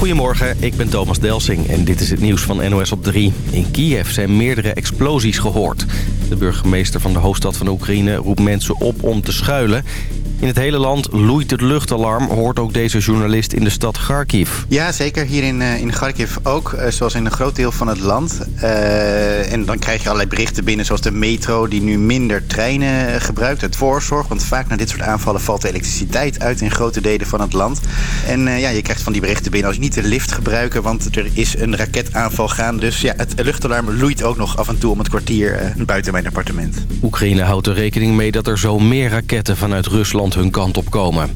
Goedemorgen, ik ben Thomas Delsing en dit is het nieuws van NOS op 3. In Kiev zijn meerdere explosies gehoord. De burgemeester van de hoofdstad van Oekraïne roept mensen op om te schuilen. In het hele land loeit het luchtalarm, hoort ook deze journalist in de stad Kharkiv. Ja, zeker. Hier in, uh, in Kharkiv ook, uh, zoals in een groot deel van het land. Uh, en dan krijg je allerlei berichten binnen, zoals de metro... die nu minder treinen gebruikt, het voorzorg. Want vaak na dit soort aanvallen valt de elektriciteit uit... in grote delen van het land. En ja, je krijgt van die berichten binnen als je niet de lift gebruiken... want er is een raketaanval gaan. Dus ja, het luchtalarm loeit ook nog af en toe om het kwartier buiten mijn appartement. Oekraïne houdt er rekening mee dat er zo meer raketten vanuit Rusland hun kant op komen.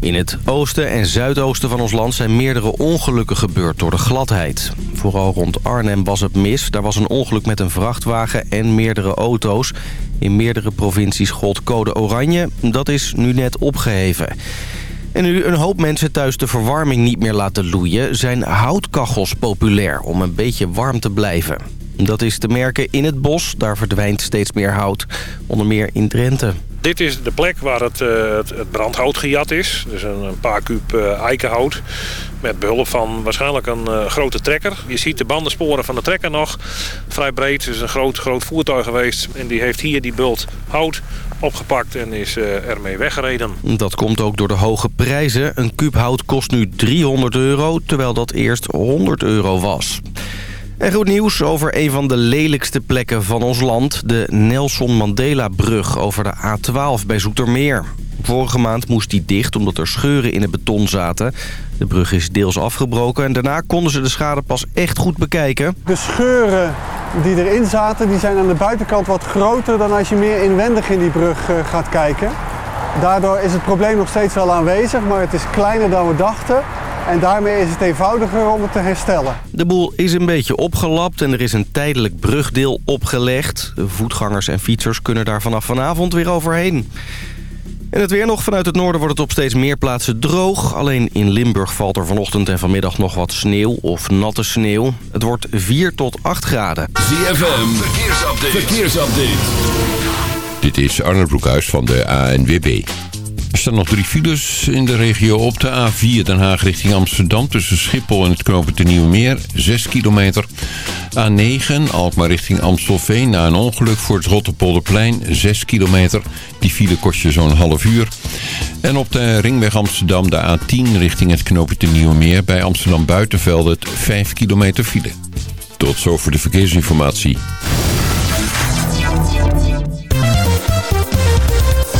In het oosten en zuidoosten van ons land zijn meerdere ongelukken gebeurd door de gladheid. Vooral rond Arnhem was het mis. Daar was een ongeluk met een vrachtwagen en meerdere auto's. In meerdere provincies gold code oranje. Dat is nu net opgeheven. En nu een hoop mensen thuis de verwarming niet meer laten loeien... zijn houtkachels populair om een beetje warm te blijven. Dat is te merken in het bos. Daar verdwijnt steeds meer hout, onder meer in Drenthe. Dit is de plek waar het, uh, het, het, brandhout gejat is. Dus een, een paar kuub uh, eikenhout. Met behulp van waarschijnlijk een uh, grote trekker. Je ziet de bandensporen van de trekker nog. Vrij breed. Het is een groot, groot voertuig geweest. En die heeft hier die bult hout opgepakt en is ermee weggereden. Dat komt ook door de hoge prijzen. Een kuub hout kost nu 300 euro, terwijl dat eerst 100 euro was. En goed nieuws over een van de lelijkste plekken van ons land. De Nelson Mandela-brug over de A12 bij Zoetermeer. Vorige maand moest die dicht omdat er scheuren in het beton zaten. De brug is deels afgebroken en daarna konden ze de schade pas echt goed bekijken. De scheuren die erin zaten die zijn aan de buitenkant wat groter dan als je meer inwendig in die brug gaat kijken. Daardoor is het probleem nog steeds wel aanwezig, maar het is kleiner dan we dachten. En daarmee is het eenvoudiger om het te herstellen. De boel is een beetje opgelapt en er is een tijdelijk brugdeel opgelegd. Voetgangers en fietsers kunnen daar vanaf vanavond weer overheen. En het weer nog. Vanuit het noorden wordt het op steeds meer plaatsen droog. Alleen in Limburg valt er vanochtend en vanmiddag nog wat sneeuw of natte sneeuw. Het wordt 4 tot 8 graden. ZFM, verkeersupdate. verkeersupdate. Dit is Arne Broekhuis van de ANWB. Er staan nog drie files in de regio op de A4 Den Haag richting Amsterdam... tussen Schiphol en het knopen te Nieuwemeer, 6 kilometer. A9 Alkmaar richting Amstelveen na een ongeluk voor het Rotterpolderplein, 6 kilometer. Die file kost je zo'n half uur. En op de ringweg Amsterdam de A10 richting het knopen te Nieuwemeer... bij Amsterdam Buitenveld het 5 kilometer file. Tot zover de verkeersinformatie.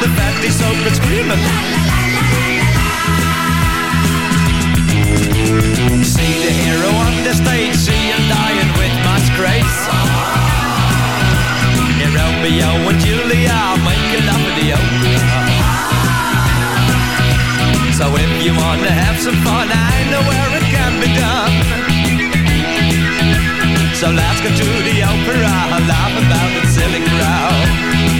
He's open screaming. See the hero on the stage, see him dying with much grace. Yeah, Romeo and Julia making love in the opera. So if you wanna have some fun, I know where it can be done. So let's go to the opera, laugh about the silly crowd.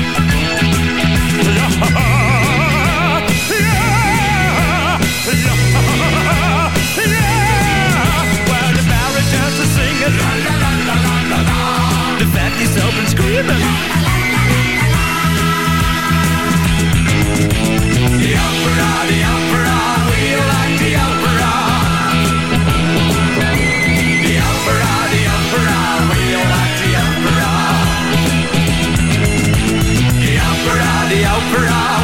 The opera, the opera, Rock.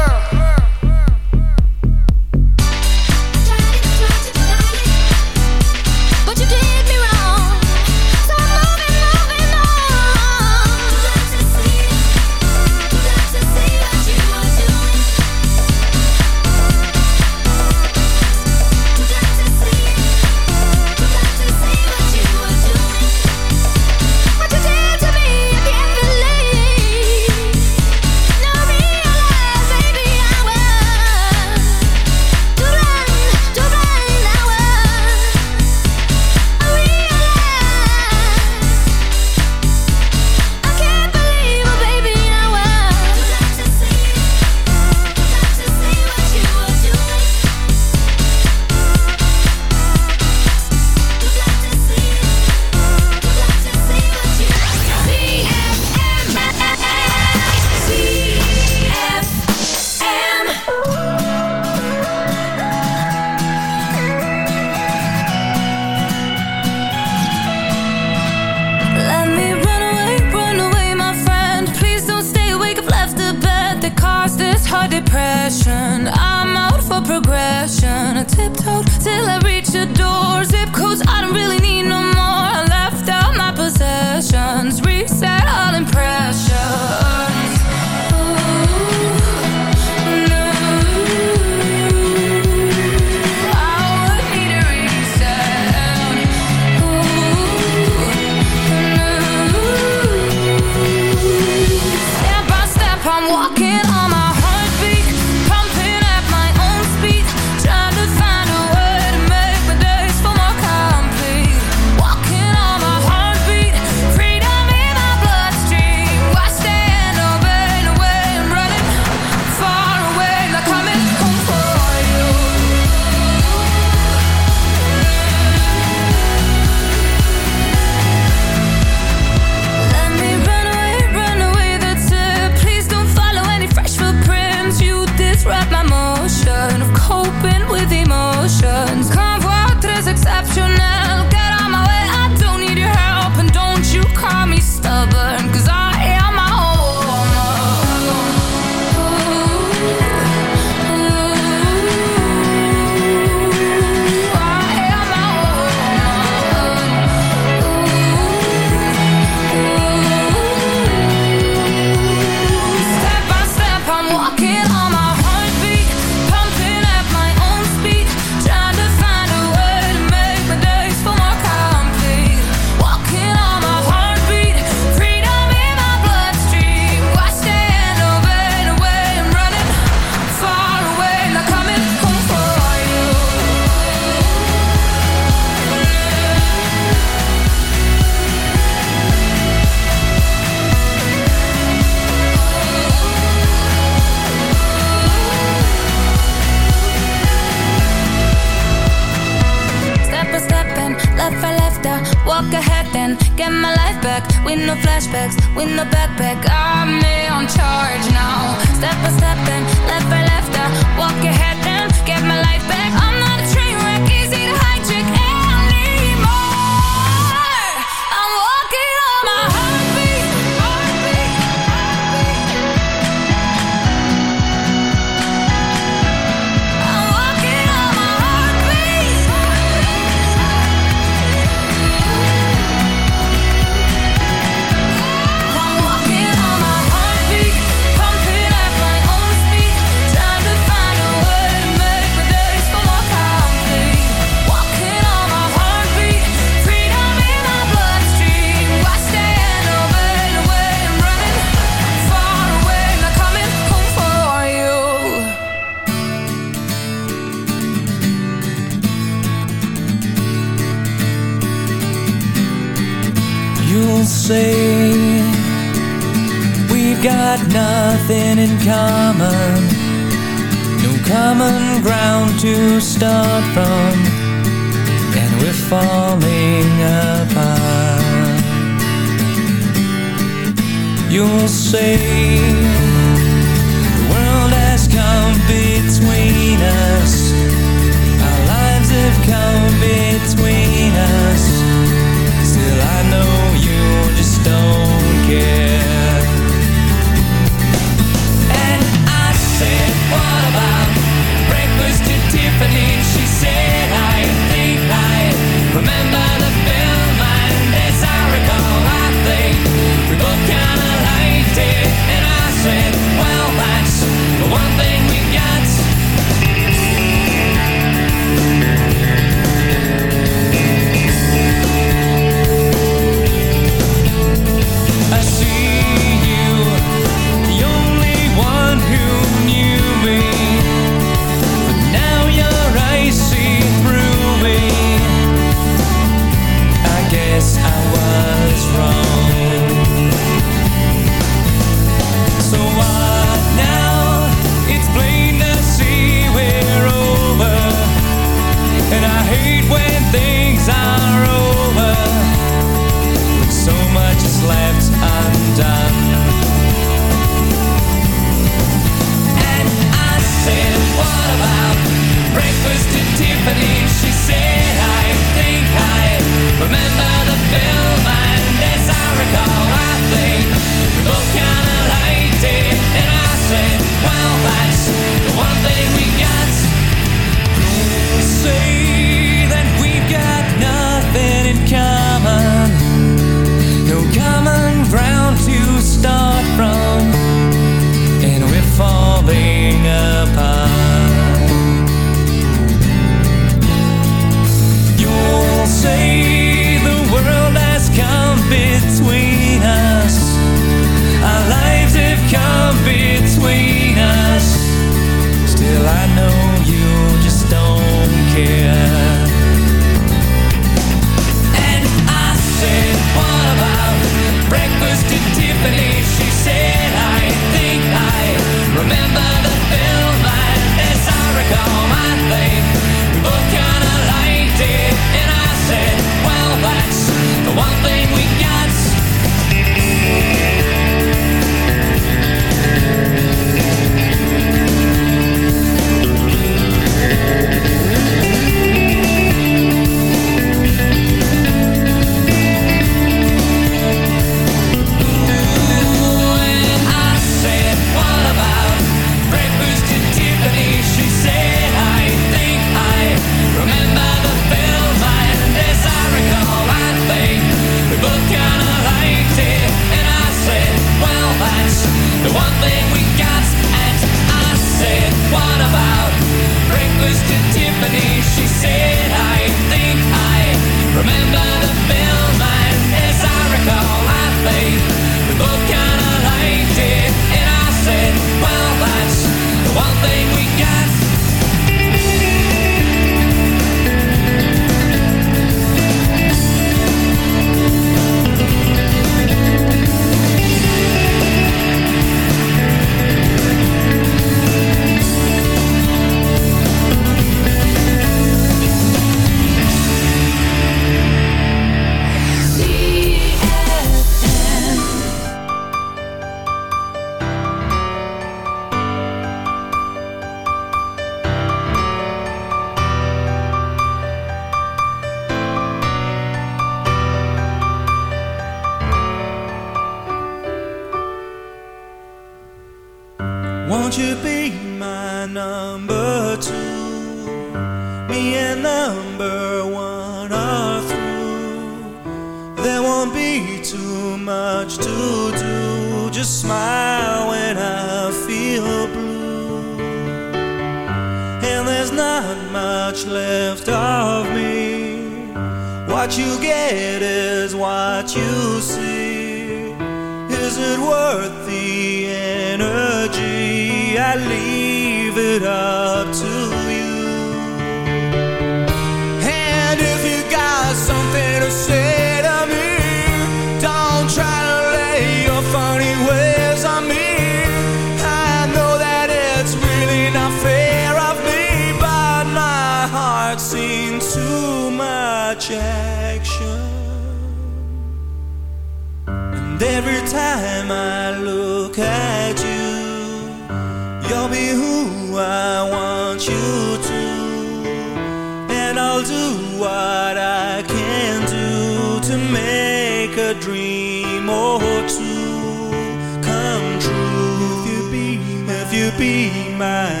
be mine.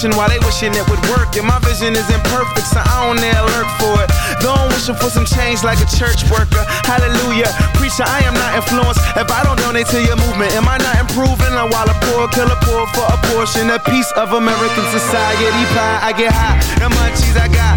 wishing while they wishing it would work. And my vision is imperfect, so I don't dare lurk for it. Though I'm wishing for some change like a church worker. Hallelujah. Preacher, I am not influenced. If I don't donate to your movement, am I not improving? I'm while a poor killer poor for a portion, a piece of American society pie. I get high, and my cheese I got